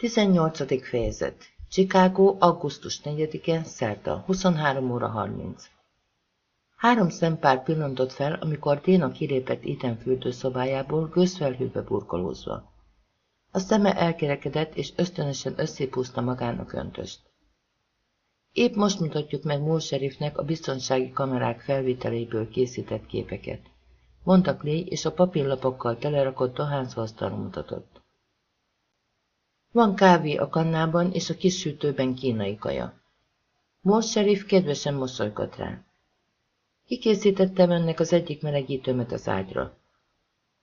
18. fejezet Chicago, augusztus 4-e, szerda, 23 óra 30. Három szempár pillantott fel, amikor Déna kilépett Iten fürdőszobájából gőzfelhőbe burkolózva. A szeme elkerekedett, és ösztönösen összépúzta magának öntöst. Épp most mutatjuk meg Moore sheriffnek a biztonsági kamerák felvételeiből készített képeket. Mondta Clay, és a papírlapokkal telerakott dohányzóasztalra mutatott. Van kávé a kannában, és a kis sütőben kínai kaja. Sheriff kedvesen mosolygott rá. Kikészítettem önnek az egyik melegítőmet az ágyra.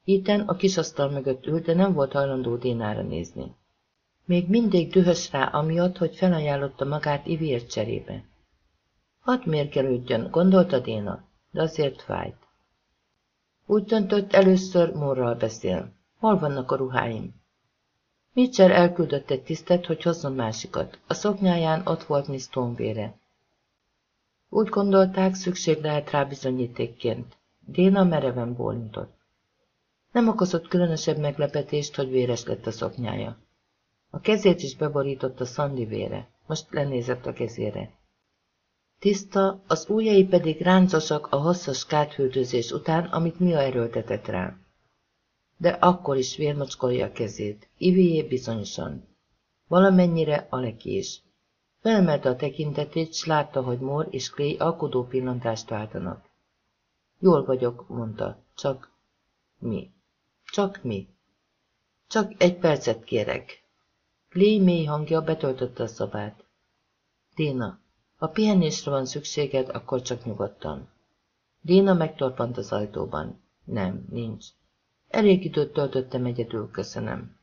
Iten a kis asztal mögött ült, de nem volt hajlandó Dénára nézni. Még mindig dühös rá amiatt, hogy felajánlotta magát Iviért cserébe. Hadd mérgelődjön, gondolta Déna, de azért fájt. Úgy döntött, először Morral beszél. Hol vannak a ruháim? Mitchell elküldött egy tisztet, hogy hozzon másikat. A szoknyáján ott volt Miss vére. Úgy gondolták, szükség lehet rá bizonyítékként. Déna mereven bólintott. Nem okozott különösebb meglepetést, hogy véres lett a szoknyája. A kezét is beborította Szandi vére. Most lenézett a kezére. Tiszta, az ujjai pedig ráncosak a hosszas káthűrdőzés után, amit Mia erőltetett rá de akkor is vérmocskolja a kezét. Ivié bizonyosan. Valamennyire Aleki is. Felmelte a tekintetét, s látta, hogy Mor és Clay alkodó pillantást váltanak. Jól vagyok, mondta. Csak mi? Csak mi? Csak egy percet kérek. Clay mély hangja betöltötte a szobát. Déna, ha pihenésre van szükséged, akkor csak nyugodtan. Déna megtorpant az ajtóban. Nem, nincs. Elég időt töltöttem egyedül, köszönöm.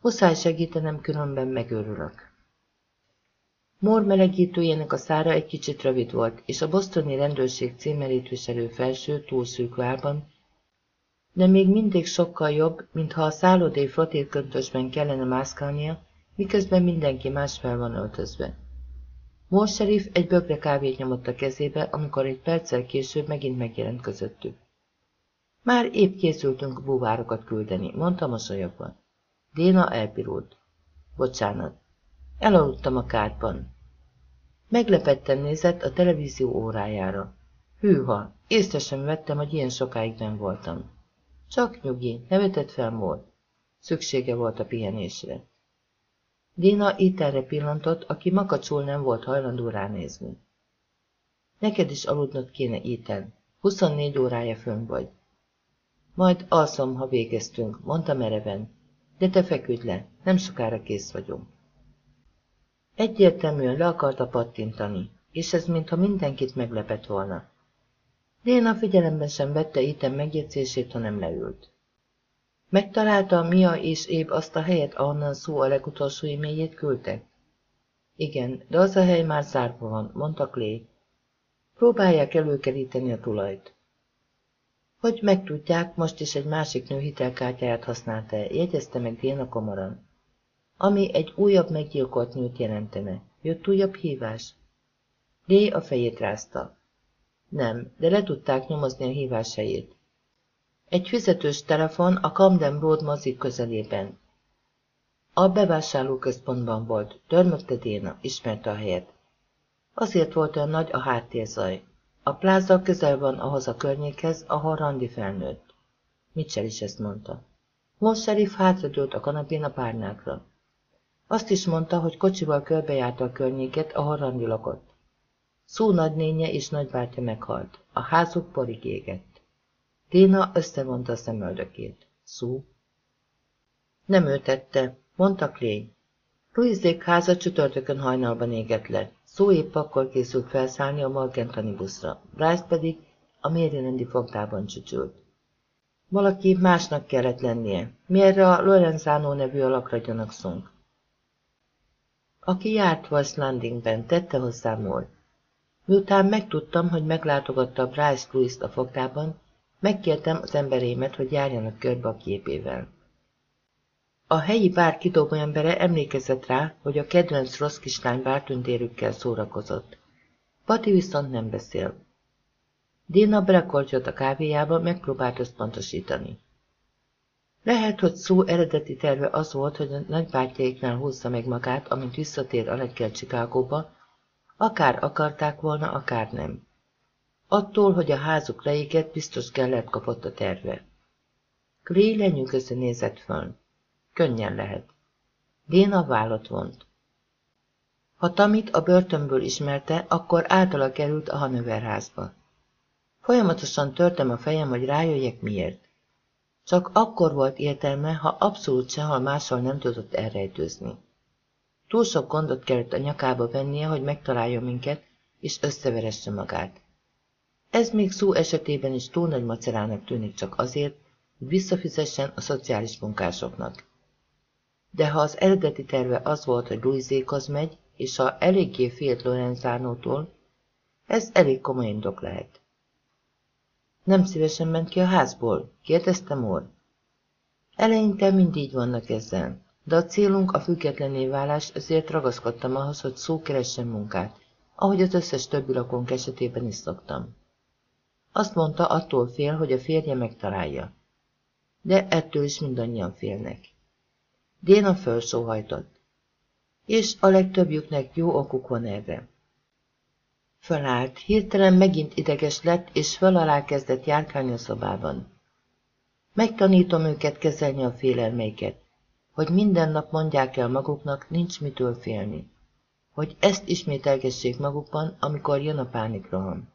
Muszáj segítenem, különben megőrülök. Mor melegítőjének a szára egy kicsit rövid volt, és a bosztoni rendőrség címerét viselő felső túl várban, de még mindig sokkal jobb, mintha a szállodai flotélköntösben kellene mászkálnia, miközben mindenki más fel van öltözve. Mor sheriff egy bögre kávét nyomott a kezébe, amikor egy perccel később megint megjelent közöttük. Már épp készültünk búvárokat küldeni, mondta mosolyogva. Déna elpirult. Bocsánat. Elaludtam a kártban. Meglepetten nézett a televízió órájára. Hűha, észre sem vettem, hogy ilyen sokáig nem voltam. Csak nyugi, nevetett fel Mód. Szüksége volt a pihenésre. Dina itt erre pillantott, aki makacsul nem volt hajlandó ránézni. Neked is aludnod kéne Iten. 24 órája fönn vagy. Majd alszom, ha végeztünk, mondta mereven. De te feküdj le, nem sokára kész vagyunk. Egyértelműen le akarta pattintani, és ez mintha mindenkit meglepett volna. Déna figyelemben sem vette Iten megjegyzését, hanem leült. Megtalálta Mia és Éb azt a helyet, ahonnan szó a legutolsó e-mailjét küldtek? Igen, de az a hely már zárva van, mondta Clay. Próbálják előkeríteni a tulajt. Hogy megtudják, most is egy másik nő hitelkártyáját használta jegyezte meg Déna komoran. Ami egy újabb meggyilkolt nőt jelentene. Jött újabb hívás? Lé a fejét rázta. Nem, de le tudták nyomozni a hívás helyét. Egy fizetős telefon a Camden Road mozik közelében. A bevásárlóközpontban volt, törmögte Déna, ismerte a helyet. Azért volt olyan nagy a háttérzaj. A pláza közel van ahhoz a környékhez, ahol Randi felnőtt. Mitchell is ezt mondta. Most sheriff hátradőlt a kanapén a párnákra. Azt is mondta, hogy kocsival körbejárta a környéket, ahol Randi lakott. Szó nagynénye és nagybátyja meghalt. A házuk porig égett. Téna összevonta a szemöldökét. Szó? Nem ő tette, mondta Clay. Louisék háza csütörtökön hajnalban égett le. Szó épp akkor készült felszállni a Morgentani buszra, Bryce pedig a Marylandi fogdában csücsült. Valaki másnak kellett lennie. Mi erre a Lorenzano nevű alakra gyanakszunk? Aki járt West Landingben, tette hozzá Moore. Miután megtudtam, hogy meglátogatta Bryce Louis-t a fogdában, megkértem az emberémet, hogy járjanak körbe a képével. A helyi bár kidobó embere emlékezett rá, hogy a kedvenc rossz kislány bártündérükkel szórakozott. Pati viszont nem beszél. Dina belekortyott a kávéjába, megpróbált összpontosítani. Lehet, hogy szó eredeti terve az volt, hogy a nagybátyjaiknál húzza meg magát, amint visszatér Alekkel Csikágóba, akár akarták volna, akár nem. Attól, hogy a házuk leégett, biztos Gellert kapott a terve. Clay lenyűgöző nézett föl. Könnyen lehet. Déna vállat vont. Ha Tamit a börtönből ismerte, akkor általa került a Hanöverházba. Folyamatosan törtem a fejem, hogy rájöjjek miért. Csak akkor volt értelme, ha abszolút sehol máshol nem tudott elrejtőzni. Túl sok gondot kellett a nyakába vennie, hogy megtalálja minket, és összeveresse magát. Ez még szó esetében is túl nagy macerának tűnik csak azért, hogy visszafizessen a szociális munkásoknak. De ha az eredeti terve az volt, hogy Louisékhoz megy, és ha eléggé félt Lorenzánótól, ez elég komoly indok lehet. Nem szívesen ment ki a házból? kérdezte Moore. Eleinte mindig vannak ezzel, de a célunk a függetlené válás, ezért ragaszkodtam ahhoz, hogy szó keressen munkát, ahogy az összes többi lakónk esetében is szoktam. Azt mondta, attól fél, hogy a férje megtalálja. De ettől is mindannyian félnek. Déna felsóhajtott. És a legtöbbjüknek jó okuk van erre. Fölállt, hirtelen megint ideges lett, és föl alá kezdett járkálni a szobában. Megtanítom őket kezelni a félelmeiket, hogy minden nap mondják el maguknak, nincs mitől félni. Hogy ezt ismételgessék magukban, amikor jön a pánikroham.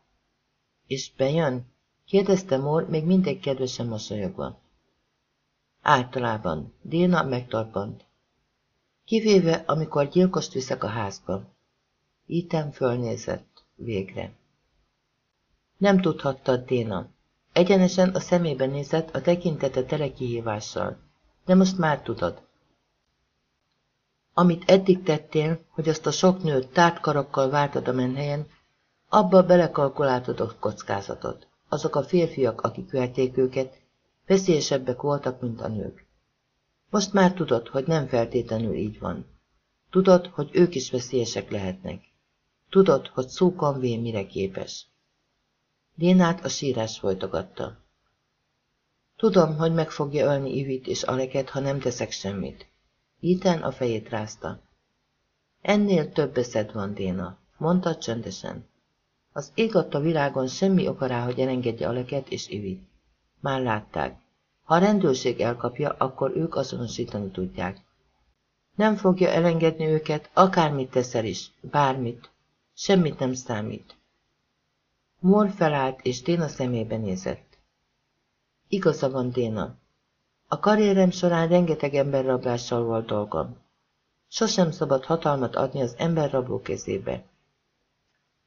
És bejön? kérdezte Mór, még mindig kedvesen mosolyogva. Általában, Déna megtarpant. Kivéve, amikor gyilkost viszek a házba. Ítem fölnézett végre. Nem tudhatta Déna. Egyenesen a szemébe nézett a tekintete tele kihívással. De most már tudod. Amit eddig tettél, hogy azt a sok nőt tártkarakkal vártad a menhelyen, abba belekalkuláltad a kockázatot. Azok a férfiak, akik verték őket, veszélyesebbek voltak, mint a nők. Most már tudod, hogy nem feltétlenül így van. Tudod, hogy ők is veszélyesek lehetnek. Tudod, hogy szókan vé mire képes. Dénát a sírás folytogatta. Tudom, hogy meg fogja ölni Ivit és Aleket, ha nem teszek semmit. Iten a fejét rázta. Ennél több eszed van, Déna, mondta csöndesen. Az ég a világon semmi oka rá, hogy elengedje Aleket és Ivit. Már látták. Ha a rendőrség elkapja, akkor ők azonosítani tudják. Nem fogja elengedni őket, akármit teszel is, bármit, Semmit nem számít. Mor felállt, és Déna szemébe nézett. Igaza van, Déna. A karrierem során rengeteg emberrablással volt dolgom. Sosem szabad hatalmat adni az emberrabló kezébe.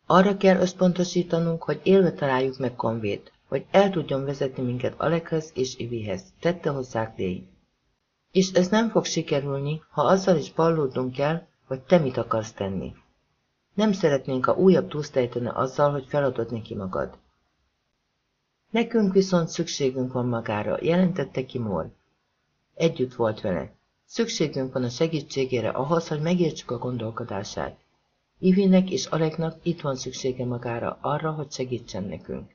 Arra kell összpontosítanunk, hogy élve találjuk meg Konvét, hogy el tudjon vezetni minket Alekhez és Ivihez, tette hozzá Clay. És ez nem fog sikerülni, ha azzal is ballódnunk kell, hogy te mit akarsz tenni. Nem szeretnénk, ha újabb túlsztejtene azzal, hogy feladod neki magad. Nekünk viszont szükségünk van magára, jelentette ki Moore. Együtt volt vele. Szükségünk van a segítségére ahhoz, hogy megértsük a gondolkodását. Ivinek és Aleknak itt van szüksége magára, arra, hogy segítsen nekünk.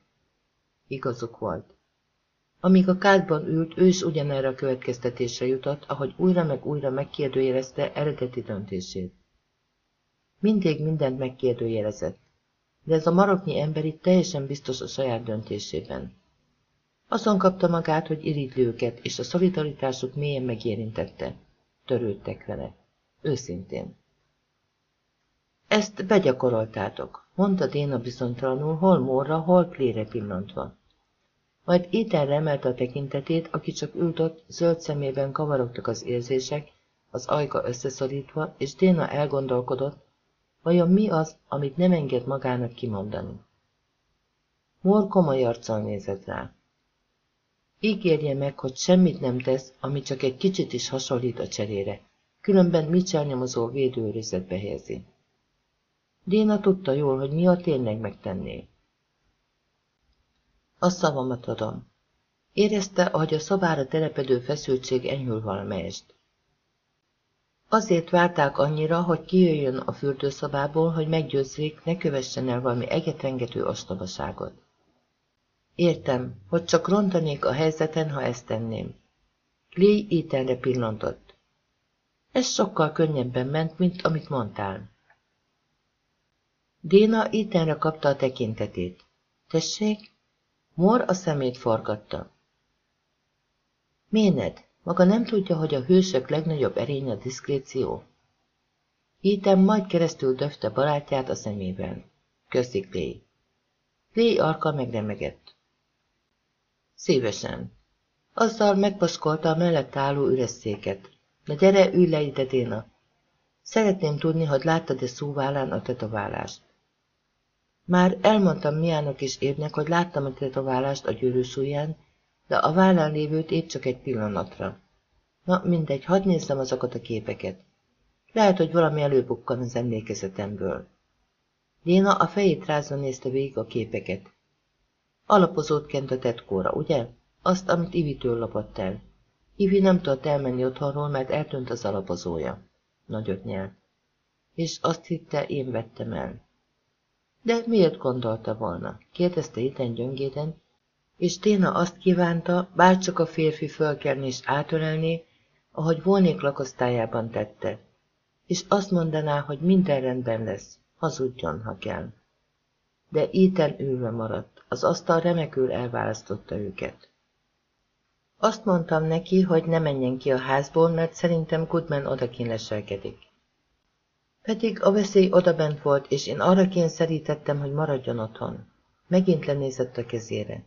Igazuk volt. Amíg a kádban ült, ő is ugyanerre a következtetésre jutott, ahogy újra meg újra megkérdőjelezte eredeti döntését. Mindig mindent megkérdőjelezett, de ez a maroknyi ember itt teljesen biztos a saját döntésében. Azon kapta magát, hogy irigyli őket, és a szolidaritásuk mélyen megérintette. Törődtek vele. Őszintén. Ezt begyakoroltátok, mondta Déna bizonytalanul, hol Móra, hol Klére pillantva. Majd Ételre emelte a tekintetét, aki csak ült ott, zöld szemében kavarogtak az érzések, az ajka összeszorítva, és Déna elgondolkodott, Vajon mi az, amit nem enged magának kimondani? Mor komoly arccal nézett rá. Ígérje meg, hogy semmit nem tesz, ami csak egy kicsit is hasonlít a cserére, különben Mitchell nyomozó védőőrizetbe helyezi. Déna tudta jól, hogy mi a tényleg megtenné. A szavamat adom. Érezte, hogy a szobára telepedő feszültség enyhül valamelyest. Azért várták annyira, hogy kijöjjön a fürdőszobából, hogy meggyőzzék, ne kövessen el valami egetrengető ostobaságot. Értem, hogy csak rontanék a helyzeten, ha ezt tenném. Clay Ethanre pillantott. Ez sokkal könnyebben ment, mint amit mondtál. Déna Ethanre kapta a tekintetét. Tessék? Mor a szemét forgatta. Méned, maga nem tudja, hogy a hősök legnagyobb erény a diszkréció? Ethan majd keresztül döfte barátját a szemében. Köszi, Clay. Clay arka megremegett. Szívesen. Azzal megpaskolta a mellett álló üres széket. Na gyere, ülj le ide, Déna. Szeretném tudni, hogy láttad-e szóvállán a tetoválást. Már elmondtam Miának és Évnek, hogy láttam a tetoválást a gyűrűsúlyán, de a vállán lévőt épp csak egy pillanatra. Na, mindegy, hadd nézzem azokat a képeket. Lehet, hogy valami előbukkan az emlékezetemből. Léna a fejét rázva nézte végig a képeket. Alapozót kent a tetkóra, ugye? Azt, amit Ivitől lopott el. Ivi nem tudott elmenni otthonról, mert eltönt az alapozója. Nagyot nyelt. És azt hitte, én vettem el. De miért gondolta volna? kérdezte Iten gyöngéden, és Téna azt kívánta, bárcsak a férfi fölkelni és átölelni, ahogy volnék lakosztályában tette, és azt mondaná, hogy minden rendben lesz, hazudjon, ha kell. De Iten ülve maradt, az asztal remekül elválasztotta őket. Azt mondtam neki, hogy ne menjen ki a házból, mert szerintem Goodman odakin leselkedik. Pedig a veszély odabent volt, és én arra kényszerítettem, hogy maradjon otthon. Megint lenézett a kezére.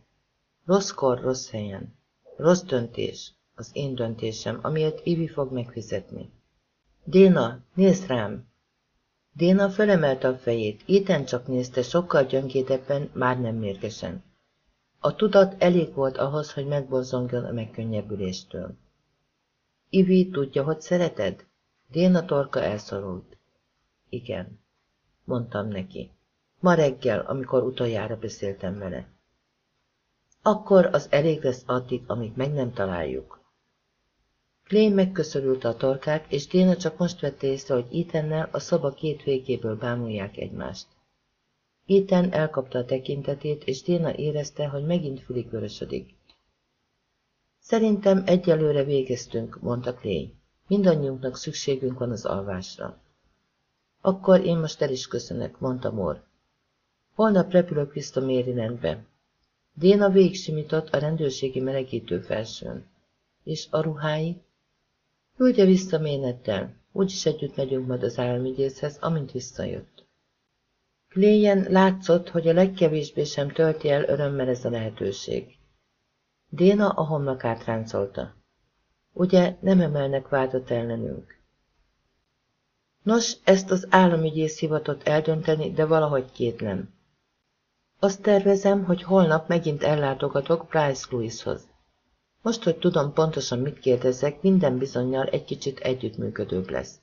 Rosszkor, rossz helyen. Rossz döntés. Az én döntésem, amiért Ivi fog megfizetni. Déna, nézd rám! Déna felemelte a fejét, Iten csak nézte sokkal gyöngédebben, már nem mérgesen. A tudat elég volt ahhoz, hogy megborzongjon a megkönnyebbüléstől. Ivi tudja, hogy szereted? Déna torka elszorult. Igen, mondtam neki. Ma reggel, amikor utoljára beszéltem vele. Akkor az elég lesz addig, amíg meg nem találjuk. Clay megköszörülte a torkát, és Déna csak most vette észre, hogy Ethannel a szoba két végéből bámulják egymást. Ethan elkapta a tekintetét, és Déna érezte, hogy megint fülig vörösödik. Szerintem egyelőre végeztünk, mondta Clay. Mindannyiunknak szükségünk van az alvásra. Akkor én most el is köszönök, mondta Mor. Holnap repülök vissza Marylandbe. Déna végsimított a rendőrségi melegítő felsőn. És a ruhái? Küldje vissza Ménettel, úgyis együtt megyünk majd az államügyészhez, amint visszajött. Kléjen látszott, hogy a legkevésbé sem tölti el örömmel ez a lehetőség. Déna a homlokát ráncolta. Ugye nem emelnek vádat ellenünk? Nos, ezt az államügyész hivatott eldönteni, de valahogy kétlem. Azt tervezem, hogy holnap megint ellátogatok Bryce Lewishoz. Most, hogy tudom pontosan mit kérdezek, minden bizonyal egy kicsit együttműködőbb lesz.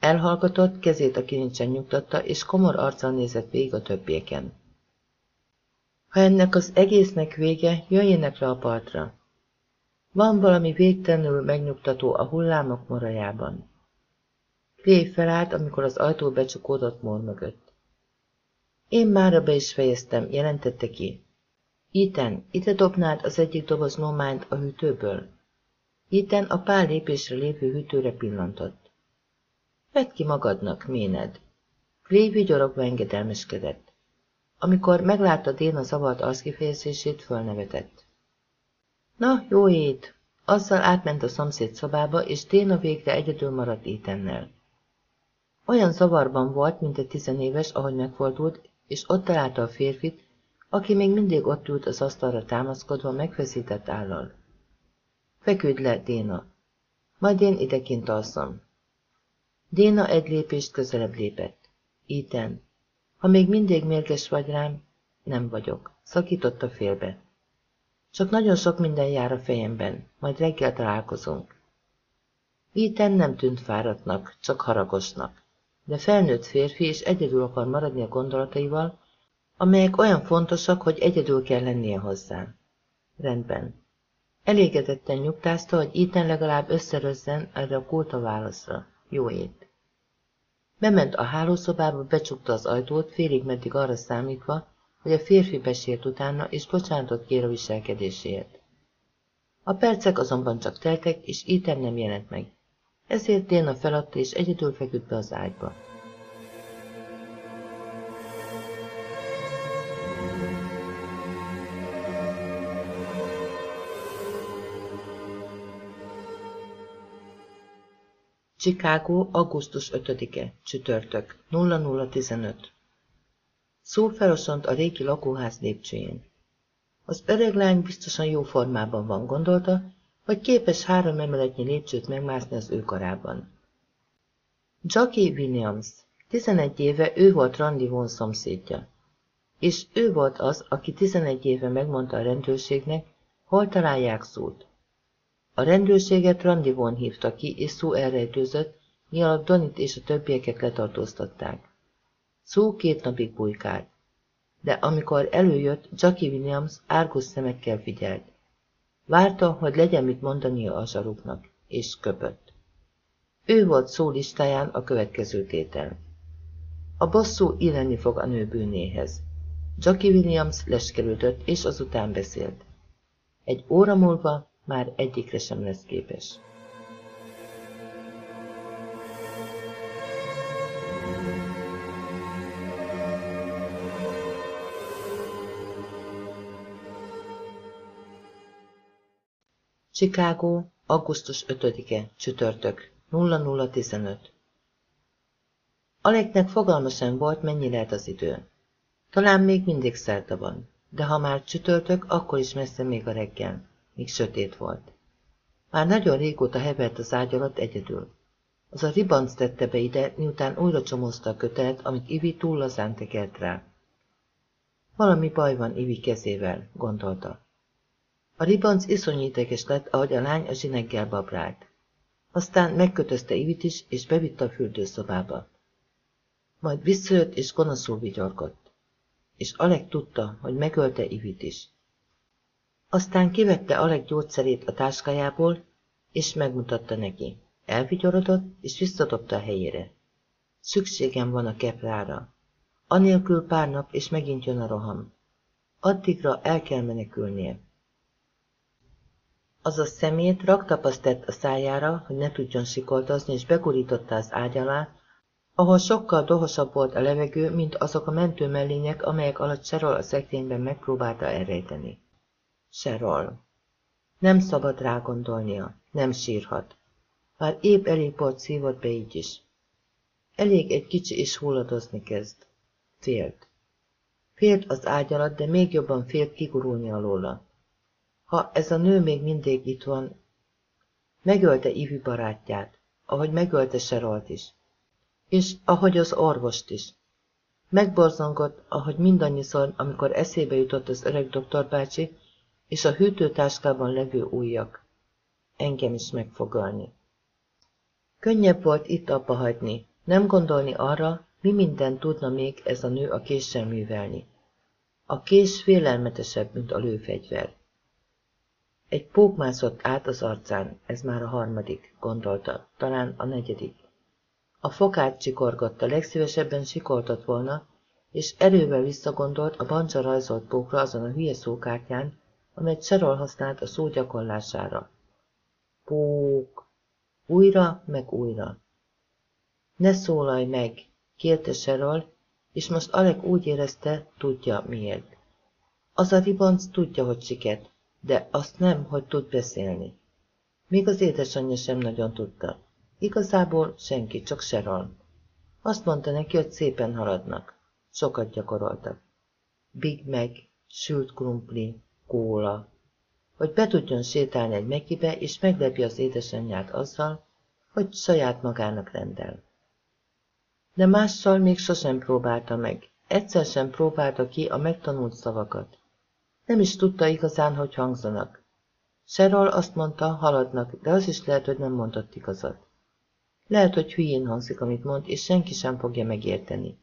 Elhallgatott, kezét a kilincsen nyugtatta, és komor arccal nézett végig a többieken. Ha ennek az egésznek vége, jöjjenek le a partra. Van valami végtelenül megnyugtató a hullámok morajában. Clay felállt, amikor az ajtó becsukódott mor mögött. Én mára be is fejeztem, jelentette ki. Iten, ide dobnád az egyik doboz nományt a hűtőből? Iten a pár lépésre lévő hűtőre pillantott. Vedd ki magadnak, méned. Clay vigyorogva engedelmeskedett. Amikor meglátta Déna zavart arckifejezését, fölnevetett. Na, jó ét! Azzal átment a szomszéd szobába, és Déna végre egyedül maradt Itennel. Olyan zavarban volt, mint egy tizenéves, ahogy megfordult, és ott találta a férfit, aki még mindig ott ült az asztalra támaszkodva megfeszített állal. Feküdj le, Déna. Majd én idekint alszom. Déna egy lépést közelebb lépett. Iten, ha még mindig mérges vagy rám, nem vagyok. Szakította félbe. Csak nagyon sok minden jár a fejemben, majd reggel találkozunk. Iten nem tűnt fáradtnak, csak haragosnak. De felnőtt férfi és egyedül akar maradni a gondolataival, amelyek olyan fontosak, hogy egyedül kell lennie hozzá. Rendben. Elégedetten nyugtázta, hogy Ethan legalább összerözzen erre a kulta válaszra. Jó ét. Bement a hálószobába, becsukta az ajtót, félig meddig arra számítva, hogy a férfi besért utána, és bocsánatot kér a viselkedéséért. A percek azonban csak teltek, és Ethan nem jelent meg. Ezért Déna feladta, és egyedül feküdt be az ágyba. Chicago, augusztus 5-e, csütörtök, 0015. Szó felosont a régi lakóház lépcsőjén. Az öreg lány biztosan jó formában van, gondolta, vagy képes három emeletnyi lépcsőt megmászni az ő karában. Jackie Williams, 11 éve ő volt Randy von szomszédja. És ő volt az, aki 11 éve megmondta a rendőrségnek, hol találják szót. A rendőrséget Randy von hívta ki, és szó elrejtőzött, mi alatt Donit és a többieket letartóztatták. Szó két napig bujkált. De amikor előjött, Jackie Williams árgus szemekkel figyelt. Várta, hogy legyen mit mondania a zsaruknak, és köpött. Ő volt szó listáján a következő tétel. A bosszú illeni fog a nő bűnéhez. Jackie Williams leskerültött, és azután beszélt. Egy óra múlva már egyikre sem lesz képes. Chicago, augusztus 5-e, csütörtök, 0015. Aleknek fogalma sem volt, mennyi lehet az idő. Talán még mindig szerda van, de ha már csütörtök, akkor is messze még a reggel, míg sötét volt. Már nagyon régóta hevert az ágy alatt egyedül. Az a ribanc tette be ide, miután újra csomózta a kötelet, amit Ivi túl lazán tekert rá. Valami baj van Ivi kezével, gondolta. A ribanc iszonyú lett, ahogy a lány a zsineggel babrált. Aztán megkötözte Ivit is, és bevitte a fürdőszobába. Majd visszajött, és gonoszul vigyorgott. És Alek tudta, hogy megölte Ivit is. Aztán kivette Alek gyógyszerét a táskájából, és megmutatta neki. Elvigyorodott, és visszadobta a helyére. Szükségem van a keprára. Anélkül pár nap, és megint jön a roham. Addigra el kell menekülnie. Az a szemét raktapaszt tett a szájára, hogy ne tudjon sikoltozni, és begurította az ágy alá, ahol sokkal dohosabb volt a levegő, mint azok a mentő mellények, amelyek alatt Serol a szekrényben megpróbálta elrejteni. Serol. Nem szabad rá gondolnia, nem sírhat. Már épp elég volt szívott be így is. Elég egy kicsi is hulladozni kezd. Félt. Félt az ágy alatt, de még jobban félt kigurulni alóla. Ha ez a nő még mindig itt van, megölte Ivi barátját, ahogy megölte Serolt is, és ahogy az orvost is. Megborzongott, ahogy mindannyiszor, amikor eszébe jutott az öreg doktor bácsi, és a hűtőtáskában levő ujjak. Engem is megfogalni. Könnyebb volt itt abba hagyni, nem gondolni arra, mi mindent tudna még ez a nő a késsel művelni. A kés félelmetesebb, mint a lőfegyver. Egy pók mászott át az arcán, ez már a harmadik, gondolta, talán a negyedik. A fokát csikorgatta, legszívesebben sikoltott volna, és erővel visszagondolt a bancsa rajzolt pókra azon a hülye szókártyán, amelyet Serol használt a szó gyakorlására. Pók! Újra, meg újra. Ne szólalj meg, kérte Serol, és most Alek úgy érezte, tudja miért. Az a ribanc tudja, hogy siket, de azt nem, hogy tud beszélni. Még az édesanyja sem nagyon tudta. Igazából senki, csak Sharon. Azt mondta neki, hogy szépen haladnak. Sokat gyakoroltak. Big Mac, sült krumpli, kóla. Hogy be tudjon sétálni egy mekibe, és meglepje az édesanyját azzal, hogy saját magának rendel. De mással még sosem próbálta meg. Egyszer sem próbálta ki a megtanult szavakat. Nem is tudta igazán, hogy hangzanak. Serol azt mondta, haladnak, de az is lehet, hogy nem mondott igazat. Lehet, hogy hülyén hangzik, amit mond, és senki sem fogja megérteni.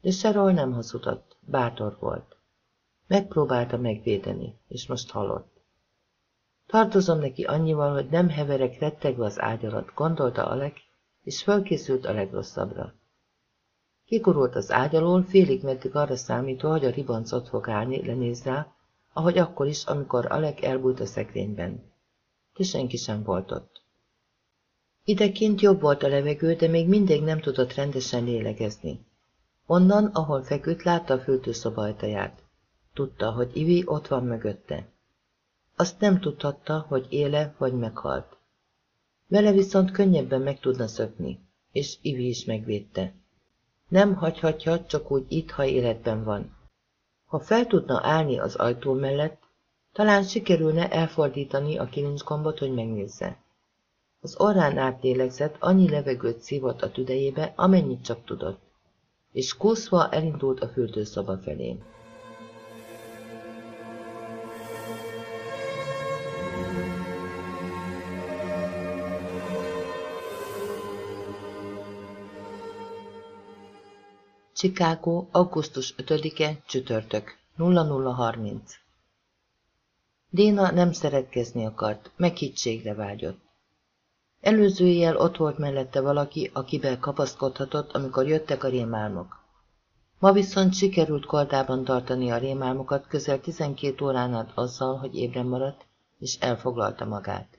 De Serol nem hazudott, bátor volt. Megpróbálta megvédeni, és most halott. Tartozom neki annyival, hogy nem heverek rettegve az ágy alatt, gondolta Alek, és fölkészült a legrosszabbra. Kikorult az ágy alól, félig meddig arra számítva, hogy a ribanc ott fog állni, lenéz rá, ahogy akkor is, amikor Alek elbújt a szekrényben. De senki sem volt ott. Idekint jobb volt a levegő, de még mindig nem tudott rendesen lélegezni. Onnan, ahol feküdt, látta a fürdőszoba ajtaját. Tudta, hogy Ivi ott van mögötte. Azt nem tudhatta, hogy éle vagy meghalt. Vele viszont könnyebben meg tudna szökni, és Ivi is megvédte. Nem hagyhatja csak úgy itt, ha életben van. Ha fel tudna állni az ajtó mellett, talán sikerülne elfordítani a kilincsgombot, hogy megnézze. Az orrán átlélegzett, annyi levegőt szívott a tüdejébe, amennyit csak tudott, és kúszva elindult a fürdőszoba felé. Chicago, augusztus 5-e, csütörtök, 0030. Déna nem szeretkezni akart, meghittségre vágyott. Előző éjjel ott volt mellette valaki, akivel kapaszkodhatott, amikor jöttek a rémálmok. Ma viszont sikerült kordában tartani a rémálmokat közel 12 órán át azzal, hogy ébren maradt, és elfoglalta magát.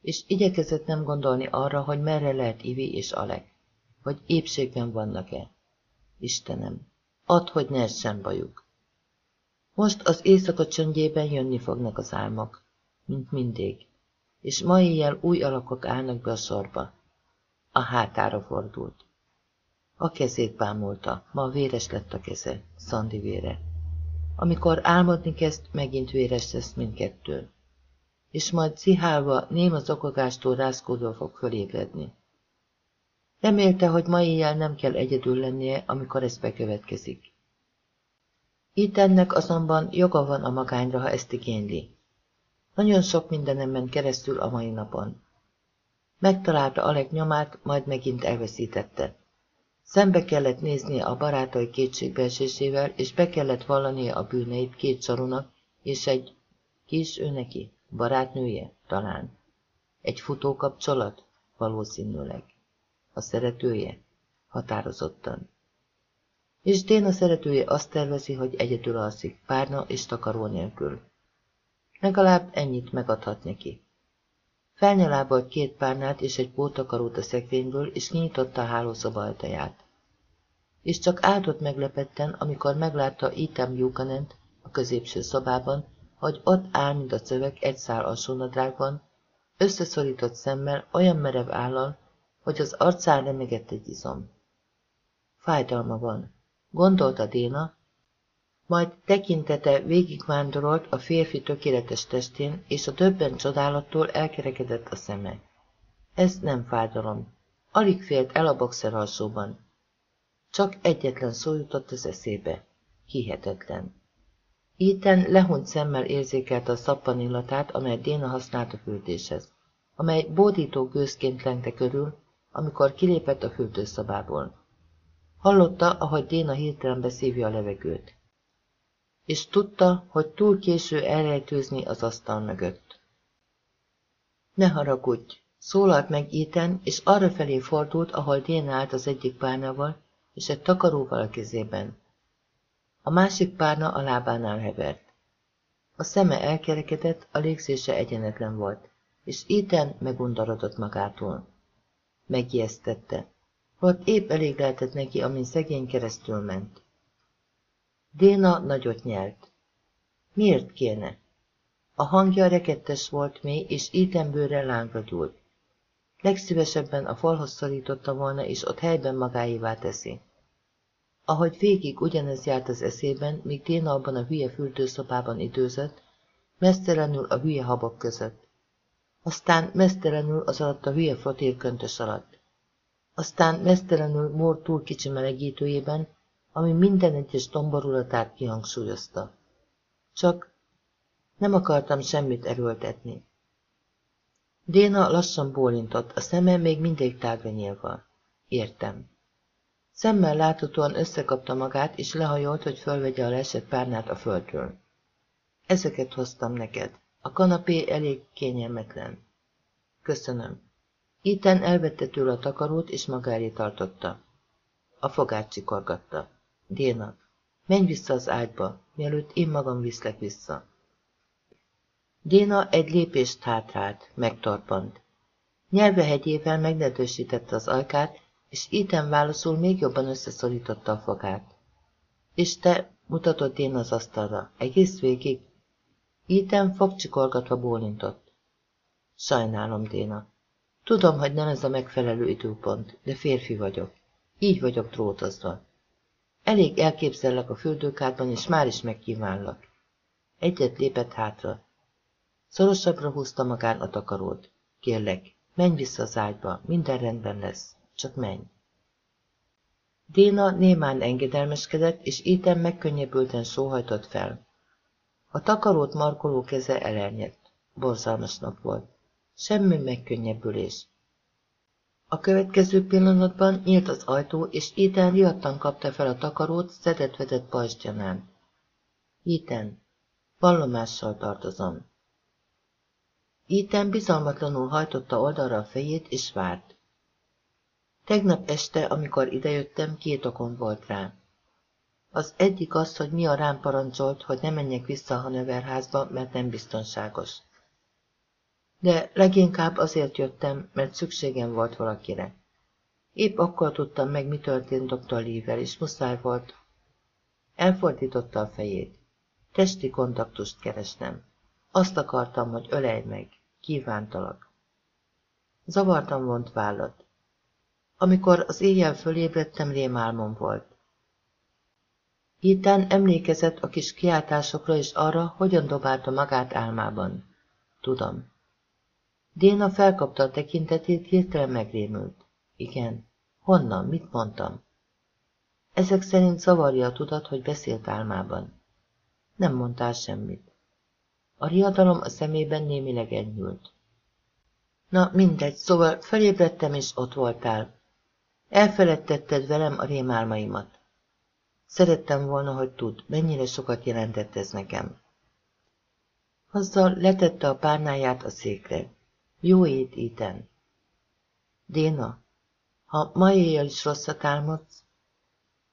És igyekezett nem gondolni arra, hogy merre lehet Ivi és Alek, vagy épségben vannak-e. Istenem, add, hogy ne essen bajuk. Most az éjszaka csöndjében jönni fognak az álmok, mint mindig, és ma éjjel új alakok állnak be a sorba. A hátára fordult. A kezét bámulta, ma véres lett a keze, Szandi vére. Amikor álmodni kezd, megint véres lesz mindkettő. És majd cihálva, néma zokogástól rázkódva fog fölébredni. Remélte, hogy ma éjjel nem kell egyedül lennie, amikor ez bekövetkezik. ennek azonban joga van a magányra, ha ezt igényli. Nagyon sok mindenem ment keresztül a mai napon. Megtalálta Alek nyomát, majd megint elveszítette. Szembe kellett néznie a barátai kétségbeesésével, és be kellett vallania a bűneit két csarunak, és egy kis ő neki, barátnője, talán. Egy futókapcsolat? Valószínűleg. A szeretője? Határozottan. És Déna szeretője azt tervezi, hogy egyedül alszik, párna és takaró nélkül. Legalább ennyit megadhat neki. Felnyalábolt két párnát és egy pótakarót a szekrényből, és nyitotta a hálószoba ajtaját. És csak áldott meglepetten, amikor meglátta Ethan Buchanan a középső szobában, hogy ott áll, mint a szöveg egy szál alsónadrágban, összeszorított szemmel, olyan merev állal, hogy az arcán remegett egy izom. Fájdalma van, gondolta Déna, majd tekintete végigvándorolt a férfi tökéletes testén, és a többen csodálattól elkerekedett a szeme. Ez nem fájdalom. Alig félt el a boxer alsóban. Csak egyetlen szó jutott az eszébe. Hihetetlen. Íten lehunyt szemmel érzékelte a szappan illatát, amelyet Déna használt a fürdéshez, amely bódító gőzként lengte körül, amikor kilépett a fürdőszobából. Hallotta, ahogy Déna hirtelen beszívja a levegőt. És tudta, hogy túl késő elrejtőzni az asztal mögött. Ne haragudj, szólalt meg Ethan, és arra felé fordult, ahol Déna állt az egyik párnával, és egy takaróval a kezében. A másik párna a lábánál hevert. A szeme elkerekedett, a légzése egyenetlen volt, és Ethan megundarodott magától megijesztette. Volt épp elég lehetett neki, amin szegény keresztül ment. Déna nagyot nyelt. Miért kéne? A hangja rekettes volt mély, és ítenbőre lángra gyúlt. Legszívesebben a falhoz szorította volna, és ott helyben magáévá teszi. Ahogy végig ugyanez járt az eszében, míg Déna abban a hülye fürdőszobában időzött, mesztelenül a hülye habok között aztán mesztelenül az alatt a hülye flotérköntös alatt. Aztán mesztelenül Mór túl kicsi melegítőjében, ami minden egyes tomborulatát kihangsúlyozta. Csak nem akartam semmit erőltetni. Déna lassan bólintott, a szeme még mindig tágra nyílva. Értem. Szemmel láthatóan összekapta magát, és lehajolt, hogy fölvegye a lesett párnát a földről. Ezeket hoztam neked. A kanapé elég kényelmetlen. Köszönöm. Iten elvette tőle a takarót, és magári tartotta. A fogát csikorgatta. Déna, menj vissza az ágyba, mielőtt én magam viszlek vissza. Déna egy lépést hátrált, megtorpant. Nyelve hegyével megnedősítette az ajkát, és Iten válaszul még jobban összeszorította a fogát. És te, mutatott én az asztalra, egész végig? Iten fogcsikorgatva bólintott. Sajnálom, Déna. Tudom, hogy nem ez a megfelelő időpont, de férfi vagyok. Így vagyok trótozva. Elég elképzellek a fürdőkádban, és már is megkívánlak. Egyet lépett hátra. Szorosabbra húzta magán a takarót. Kérlek, menj vissza az ágyba, minden rendben lesz. Csak menj. Déna némán engedelmeskedett, és Ethan megkönnyebbülten sóhajtott fel. A takarót markoló keze elernyett. Borzalmas nap volt. Semmi megkönnyebbülés. A következő pillanatban nyílt az ajtó, és Ethan riadtan kapta fel a takarót szedett-vedett pajzsgyanán. Ethan, vallomással tartozom. Ethan bizalmatlanul hajtotta oldalra a fejét, és várt. Tegnap este, amikor idejöttem, két okon volt rá. Az egyik az, hogy mi a rám parancsolt, hogy ne menjek vissza a Haneverházba, mert nem biztonságos. De leginkább azért jöttem, mert szükségem volt valakire. Épp akkor tudtam meg, mi történt dr. Lee-vel, és muszáj volt. Elfordította a fejét. Testi kontaktust keresnem. Azt akartam, hogy ölej meg. Kívántalak. Zavartam vont vállat. Amikor az éjjel fölébredtem, rémálmom volt. Ethan emlékezett a kis kiáltásokra és arra, hogyan dobálta magát álmában. Tudom. Déna felkapta a tekintetét, hirtelen megrémült. Igen. Honnan? Mit mondtam? Ezek szerint zavarja a tudat, hogy beszélt álmában. Nem mondtál semmit. A riadalom a szemében némileg enyhült. Na, mindegy, szóval felébredtem, és ott voltál. Elfeledtetted velem a rémálmaimat. Szerettem volna, hogy tud, mennyire sokat jelentett ez nekem. Azzal letette a párnáját a székre. Jó ét, Iten. Déna, ha ma éjjel is rosszat álmodsz,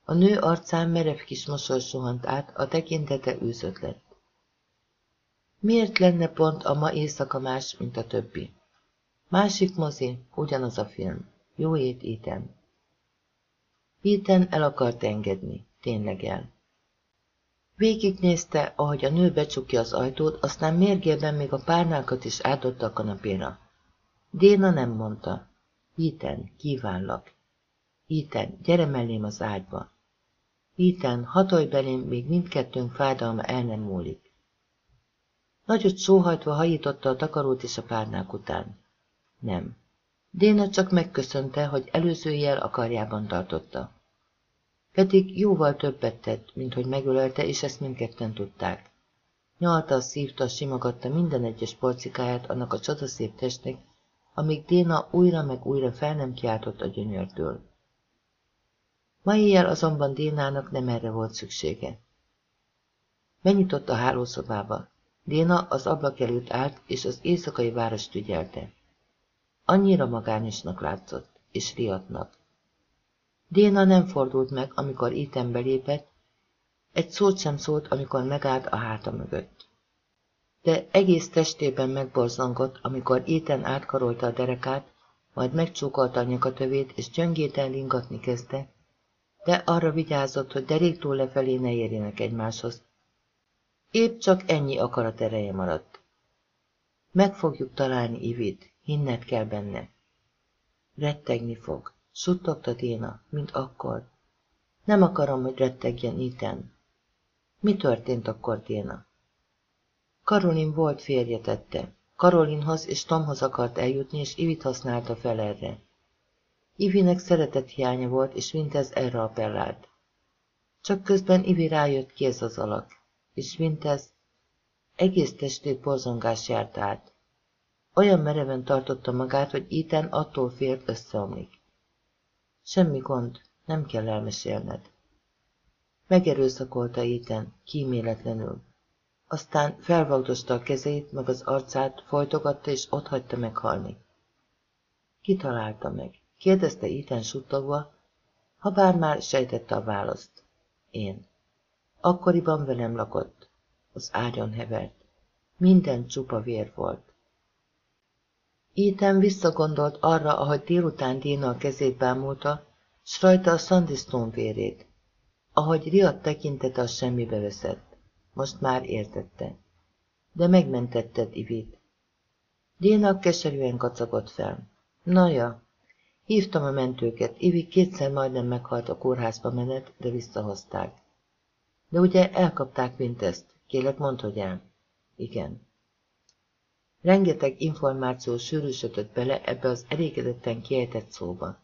a nő arcán merev kis mosoly suhant át, a tekintete űzött lett. Miért lenne pont a ma éjszaka más, mint a többi? Másik mozi, ugyanaz a film. Jó ét, Iten. Ethan el akart engedni, tényleg el. Végignézte, ahogy a nő becsukja az ajtót, aztán mérgében még a párnákat is átadta a kanapéra. Déna nem mondta. Ethan, kívánlak. Ethan, gyere mellém az ágyba. Ethan, hatolj belém, még mindkettőnk fájdalma el nem múlik. Nagyot sóhajtva hajította a takarót és a párnák után. Nem. Déna csak megköszönte, hogy előző jel a karjában tartotta. Pedig jóval többet tett, mint hogy megölelte, és ezt mindketten tudták. Nyalta, szívta, simogatta minden egyes porcikáját annak a csodaszép testnek, amíg Déna újra meg újra fel nem kiáltott a gyönyörtől. Ma éjjel azonban Dénának nem erre volt szüksége. Megnyitott a hálószobába. Déna az ablak előtt állt, és az éjszakai várost ügyelte. Annyira magányosnak látszott, és riadnak. Déna nem fordult meg, amikor Ethan belépett, egy szót sem szólt, amikor megállt a háta mögött. De egész testében megborzongott, amikor Ethan átkarolta a derekát, majd megcsókolta a nyakatövét, és gyöngéten lingatni kezdte, de arra vigyázott, hogy deréktól lefelé ne érjenek egymáshoz. Épp csak ennyi akarat ereje maradt. Meg fogjuk találni Ivit, hinned kell benne. Rettegni fog. Suttogta Déna, mint akkor. Nem akarom, hogy rettegjen Iten. Mi történt akkor, Déna? Karolin volt férje tette. Karolinhoz és Tomhoz akart eljutni, és Ivit használta fel erre. Ivinek szeretett hiánya volt, és Vintez erre appellált. Csak közben Ivi rájött ki ez az alak, és Vintez egész testét borzongás járt át. Olyan mereven tartotta magát, hogy Iten attól félt összeomlik. Semmi gond, nem kell elmesélned. Megerőszakolta Éten, kíméletlenül. Aztán felvagdosta a kezét, meg az arcát, folytogatta és otthagyta meghalni. Kitalálta meg, kérdezte Éten suttogva, ha bár már sejtette a választ. Én. Akkoriban velem lakott. Az ágyon hevert. Minden csupa vér volt. Ethan visszagondolt arra, ahogy délután Dina a kezét bámulta, s rajta a Sandy Stone vérét. Ahogy riadt tekintete a semmibe veszett. Most már értette. De megmentetted Ivit. Dina keserűen kacagott fel. Na ja, hívtam a mentőket, Ivi kétszer majdnem meghalt a kórházba menet, de visszahozták. De ugye elkapták Vinteszt, kélek mondd, hogy el. Igen. Rengeteg információ sűrűsödött bele ebbe az elégedetten kiejtett szóba.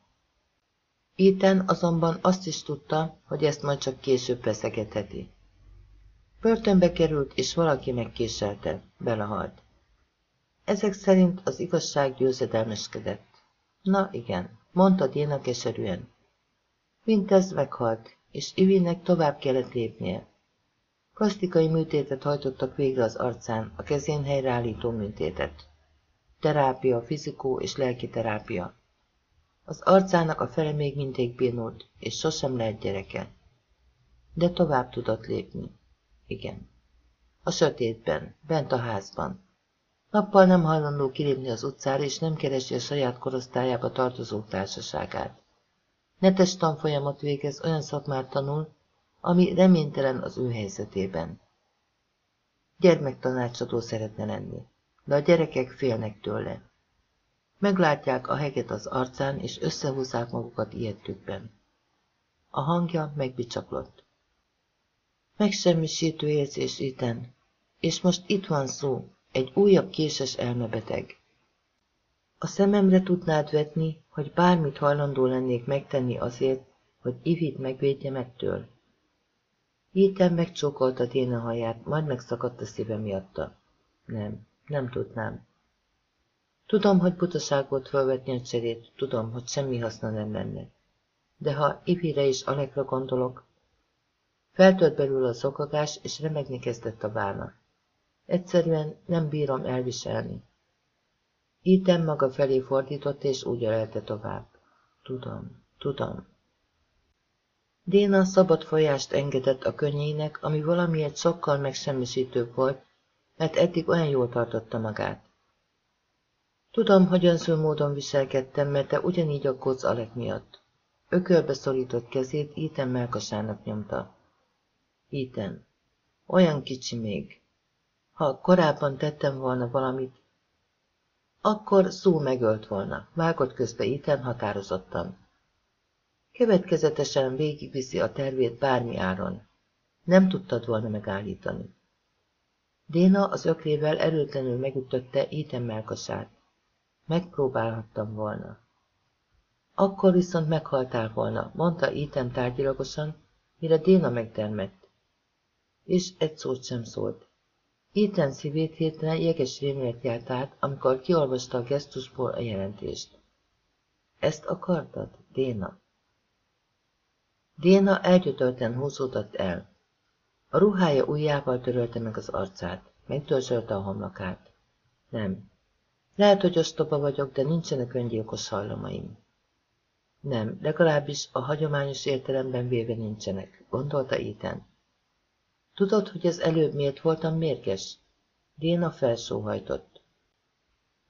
Ethan azonban azt is tudta, hogy ezt majd csak később veszegetheti. Börtönbe került, és valaki megkéselte, belehalt. Ezek szerint az igazság győzedelmeskedett. Na igen, mondta Déna keserűen. Winters meghalt, és Ivinnek tovább kellett lépnie. Plastikai műtétet hajtottak végre az arcán, a kezén helyreállító műtétet. Terápia, fizikó és lelki terápia. Az arcának a fele még mindig bénult, és sosem lehet gyereke. De tovább tudott lépni. Igen. A sötétben, bent a házban. Nappal nem hajlandó kilépni az utcára, és nem keresi a saját korosztályába tartozó társaságát. Netes tanfolyamot végez, olyan szakmát tanul, ami reménytelen az ő helyzetében. Gyermektanácsadó szeretne lenni, de a gyerekek félnek tőle. Meglátják a heget az arcán, és összehúzzák magukat ilyettükben. A hangja megbicsaklott. Megsemmisítő érzés itten, és most itt van szó, egy újabb késes elmebeteg. A szememre tudnád vetni, hogy bármit hajlandó lennék megtenni azért, hogy Ivit megvédjem ettől. Ethan megcsókolta Déna haját, majd megszakadt a szíve miatta. Nem, nem tudnám. Tudom, hogy butaság volt felvetni a cserét, tudom, hogy semmi haszna nem lenne. De ha Ivire és Alekra gondolok, feltölt belül a zokogás, és remegni kezdett a válla. Egyszerűen nem bírom elviselni. Ethan maga felé fordított, és úgy ölelte tovább. Tudom, tudom. Déna szabad folyást engedett a könnyének, ami valamiért sokkal megsemmisítőbb volt, mert eddig olyan jól tartotta magát. Tudom, hogy önző módon viselkedtem, mert te ugyanígy aggódsz Alek miatt. Ökölbe szorított kezét Ethan melkasának nyomta. Ethan, olyan kicsi még. Ha korábban tettem volna valamit, akkor szó megölt volna, vágott közbe Ethan határozottan. Következetesen végigviszi a tervét bármi áron. Nem tudtad volna megállítani. Déna az öklével erőtlenül megütötte Ethan melkasát. Megpróbálhattam volna. Akkor viszont meghaltál volna, mondta Ethan tárgyilagosan, mire Déna megdermett. És egy szót sem szólt. Ethan szívét hirtelen jeges rémület járt át, amikor kiolvasta a gesztusból a jelentést. Ezt akartad, Déna? Déna elgyötölten húzódott el. A ruhája ujjával törölte meg az arcát, megtörzsölte a homlokát. Nem. Lehet, hogy ostoba vagyok, de nincsenek öngyilkos hajlamaim. Nem, legalábbis a hagyományos értelemben véve nincsenek, gondolta Ethan. Tudod, hogy az előbb miért voltam mérges? Déna felsóhajtott.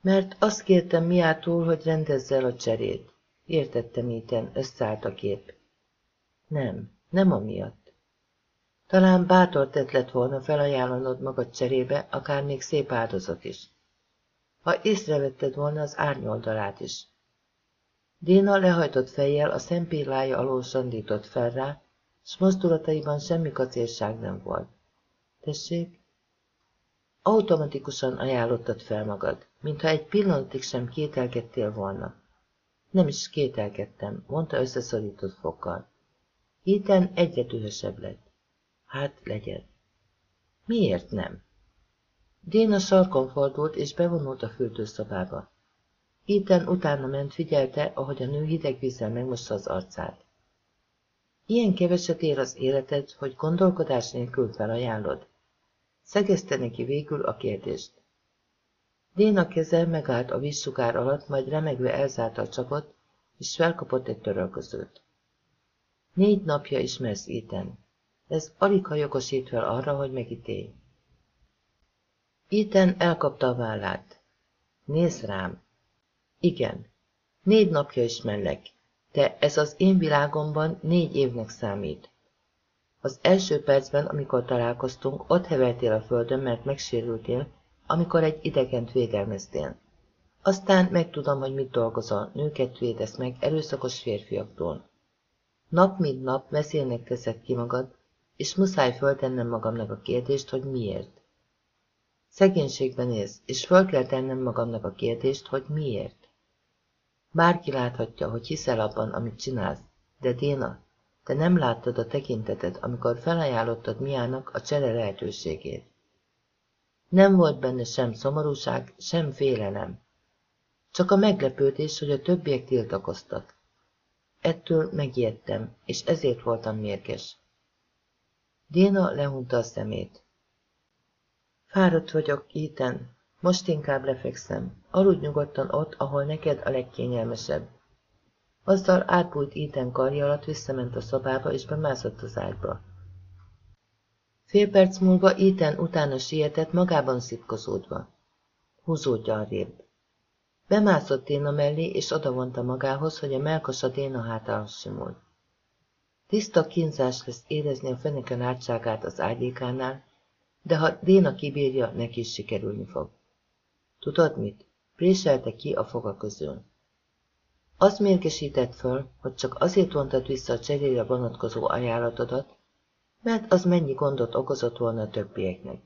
Mert azt kértem miától, hogy rendezze el a cserét. Értettem, Ethan, összeállt a kép. Nem, nem amiatt. Talán bátor tett lett volna felajánlanod magad cserébe, akár még szép áldozat is. Ha észrevetted volna az árnyoldalát is. Déna lehajtott fejjel a szempillája alól sandított fel rá, s mozdulataiban semmi kacérság nem volt. Tessék? Automatikusan ajánlottad fel magad, mintha egy pillanatig sem kételkedtél volna. Nem is kételkedtem, mondta összeszorított fokkal. Héten egyre dühösebb lett. Hát legyen. Miért nem? Déna sarkon fordult, és bevonult a fürdőszobába. Ethan utána ment, figyelte, ahogy a nő hideg vízzel megmossa az arcát. Ilyen keveset ér az életed, hogy gondolkodás nélkül felajánlod? Szegezte neki végül a kérdést. Déna keze megállt a vízsugár alatt, majd remegve elzárta a csapot, és felkapott egy törölközőt. Négy napja ismersz Ethan. Ez alig ha jogosít fel arra, hogy megítélj. Iten elkapta a vállát. Nézd rám. Igen. Négy napja ismerlek, de ez az én világomban négy évnek számít. Az első percben, amikor találkoztunk, ott hevertél a földön, mert megsérültél, amikor egy idegent védelmeztél. Aztán megtudom, hogy mit dolgozol, nőket védesz meg erőszakos férfiaktól. Nap mint nap veszélynek teszed ki magad, és muszáj föltennem magamnak a kérdést, hogy miért. Szegénységben élsz, és föl kell tennem magamnak a kérdést, hogy miért. Bárki láthatja, hogy hiszel abban, amit csinálsz, de Déna, te nem láttad a tekinteted, amikor felajánlottad Miának a csere lehetőségét. Nem volt benne sem szomorúság, sem félelem. Csak a meglepődés, hogy a többiek tiltakoztak. Ettől megijedtem, és ezért voltam mérges. Déna lehunta a szemét. Fáradt vagyok, Ethan. Most inkább lefekszem. Aludj nyugodtan ott, ahol neked a legkényelmesebb. Azzal átbújt Ethan karja alatt, visszament a szobába, és bemászott az ágyba. Fél perc múlva Ethan utána sietett, magában szitkozódva. Húzódj arrébb. Bemászott Déna mellé, és odavonta magához, hogy a melkosa Déna hátához simult. Tiszta kínzás lesz érezni a feneken átságát az ágyékánál, de ha Déna kibírja, neki is sikerülni fog. Tudod mit? Préselte ki a foga közül. Az mérgesített föl, hogy csak azért vontad vissza a cserére vonatkozó ajánlatodat, mert az mennyi gondot okozott volna a többieknek.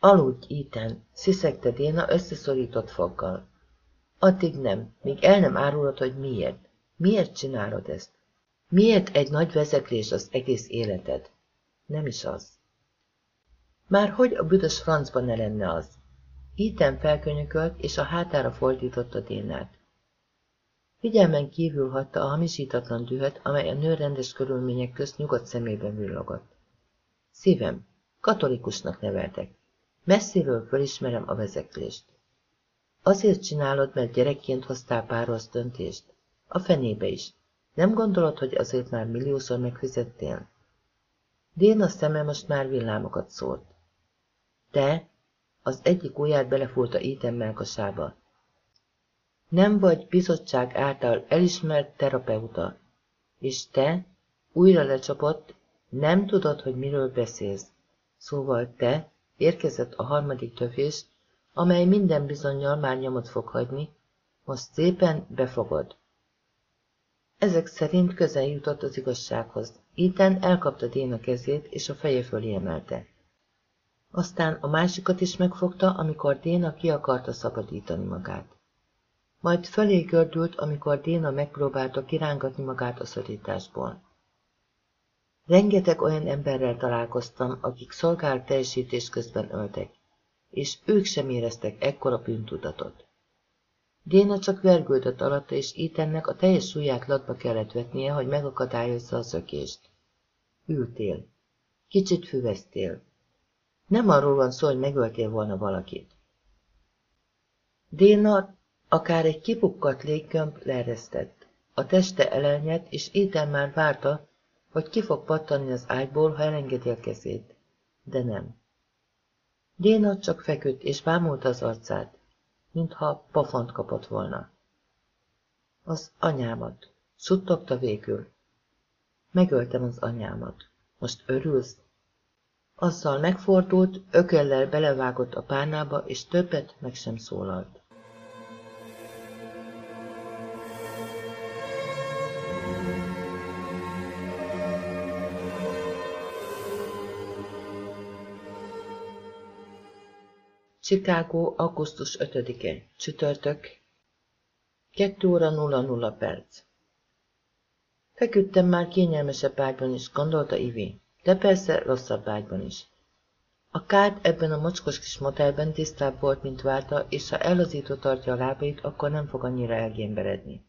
Aludj, Iten, sziszegte Déna összeszorított foggal. Addig nem, míg el nem árulod, hogy miért. Miért csinálod ezt? Miért egy nagy vezeklés az egész életed? Nem is az. Már hogy a büdös francban ne lenne az? Iten felkönyökölt, és a hátára fordította Dénát. Figyelmen kívül hagyta a hamisítatlan dühöt, amely a nő rendes körülmények közt nyugodt szemében villogott. Szívem, katolikusnak neveltek. Messziről fölismerem a vezeklést. Azért csinálod, mert gyerekként hoztál párhoz döntést? A fenébe is. Nem gondolod, hogy azért már milliószor megfizettél? Déna szeme most már villámokat szólt. Te? Az egyik ujját belefúrta Ethan melkasába. Nem vagy bizottság által elismert terapeuta. És te? Újra lecsapott, nem tudod, hogy miről beszélsz. Szóval te, érkezett a harmadik tövés, amely minden bizonyal már nyomot fog hagyni, most szépen befogod. Ezek szerint közel jutott az igazsághoz. Ethan elkapta Déna kezét, és a feje fölé emelte. Aztán a másikat is megfogta, amikor Déna ki akarta szabadítani magát. Majd felé gördült, amikor Déna megpróbálta kirángatni magát a szorításból. Rengeteg olyan emberrel találkoztam, akik szolgált teljesítés közben öltek, és ők sem éreztek ekkora bűntudatot. Déna csak vergődött alatta, és Ethannek a teljes súlyát latba kellett vetnie, hogy megakadályozza a szökést. Ültél. Kicsit füvesztél. Nem arról van szó, hogy megöltél volna valakit. Déna akár egy kipukkadt léggömb leeresztett. A teste elelnyedt, és Ethan már várta, hogy ki fog pattanni az ágyból, ha elengedi a kezét. De nem. Déna csak feküdt, és bámulta az arcát, mintha pofont kapott volna. Az anyámat. Suttogta végül. Megöltem az anyámat. Most örülsz? Azzal megfordult, ököllel belevágott a párnába, és többet meg sem szólalt. Chicago, augusztus 5-e, csütörtök, 2 óra 00 perc. Feküdtem már kényelmesebb ágyban is, gondolta Ivi, de persze rosszabb ágyban is. A kárt ebben a mocskos kis motelben tisztább volt, mint várta, és ha ellazító tartja a lábait, akkor nem fog annyira elgémberedni.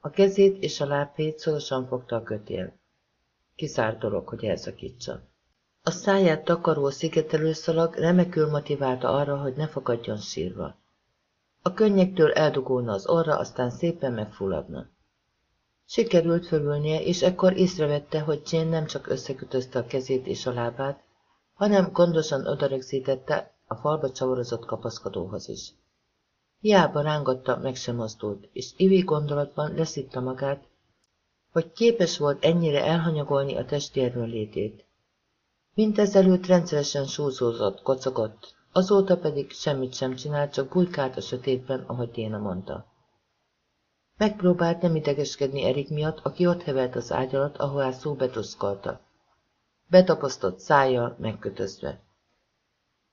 A kezét és a lábfét szorosan fogta a kötél. Kiszárt dolog, hogy elszakítsa. A száját takaró szigetelőszalag remekül motiválta arra, hogy ne fakadjon sírva. A könnyektől eldugulna az orra, aztán szépen megfulladna. Sikerült fölülnie, és ekkor észrevette, hogy Jane nem csak összekötözte a kezét és a lábát, hanem gondosan odarögzítette a falba csavarozott kapaszkodóhoz is. Hiába rángatta, meg sem mozdult, és Ivi gondolatban leszitta magát, hogy képes volt ennyire elhanyagolni a testi erőnlétét. Mint ezelőtt rendszeresen súzózott, kocogott, azóta pedig semmit sem csinált, csak bujkált a sötétben, ahogy Déna mondta. Megpróbált nem idegeskedni Erik miatt, aki ott hevelt az ágy alatt, ahová szó betuszkolta. Betapasztott szájjal, megkötözve.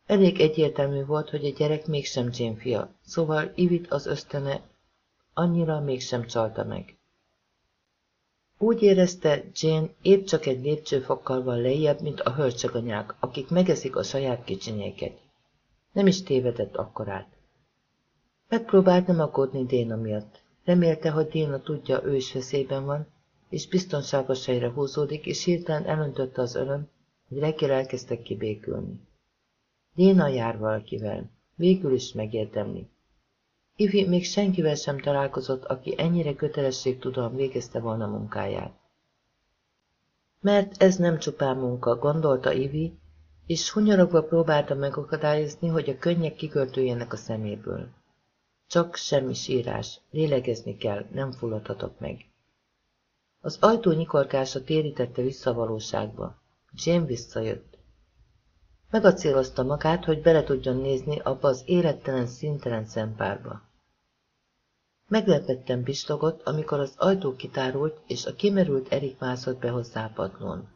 Elég egyértelmű volt, hogy a gyerek mégsem Jane fia, szóval Ivit az ösztöne annyira mégsem csalta meg. Úgy érezte, Jane épp csak egy lépcsőfokkal van lejjebb, mint a hölcseganyák, akik megeszik a saját kicsinyéket. Nem is tévedett akkorát. Megpróbált nem aggódni Déna miatt. Remélte, hogy Déna tudja, ő is veszélyben van, és biztonságos helyre húzódik, és hirtelen elöntötte az öröm, hogy reggel elkezdtek kibékülni. Déna jár valakivel. Végül is megérdemli. Ivi még senkivel sem találkozott, aki ennyire kötelességtudóan végezte volna munkáját. Mert ez nem csupán munka, gondolta Ivi, és hunyorogva próbálta megakadályozni, hogy a könnyek kiköltőjenek a szeméből. Csak semmi sírás, lélegezni kell, nem fulladhatok meg. Az ajtó nyikorkása térítette vissza a valóságba. Jane visszajött. Megacélozta magát, hogy bele tudjon nézni abba az élettelen, szintelen szempárba. Meglepetten pislogott, amikor az ajtó kitárult, és a kimerült Erik mászott be hozzá padlón.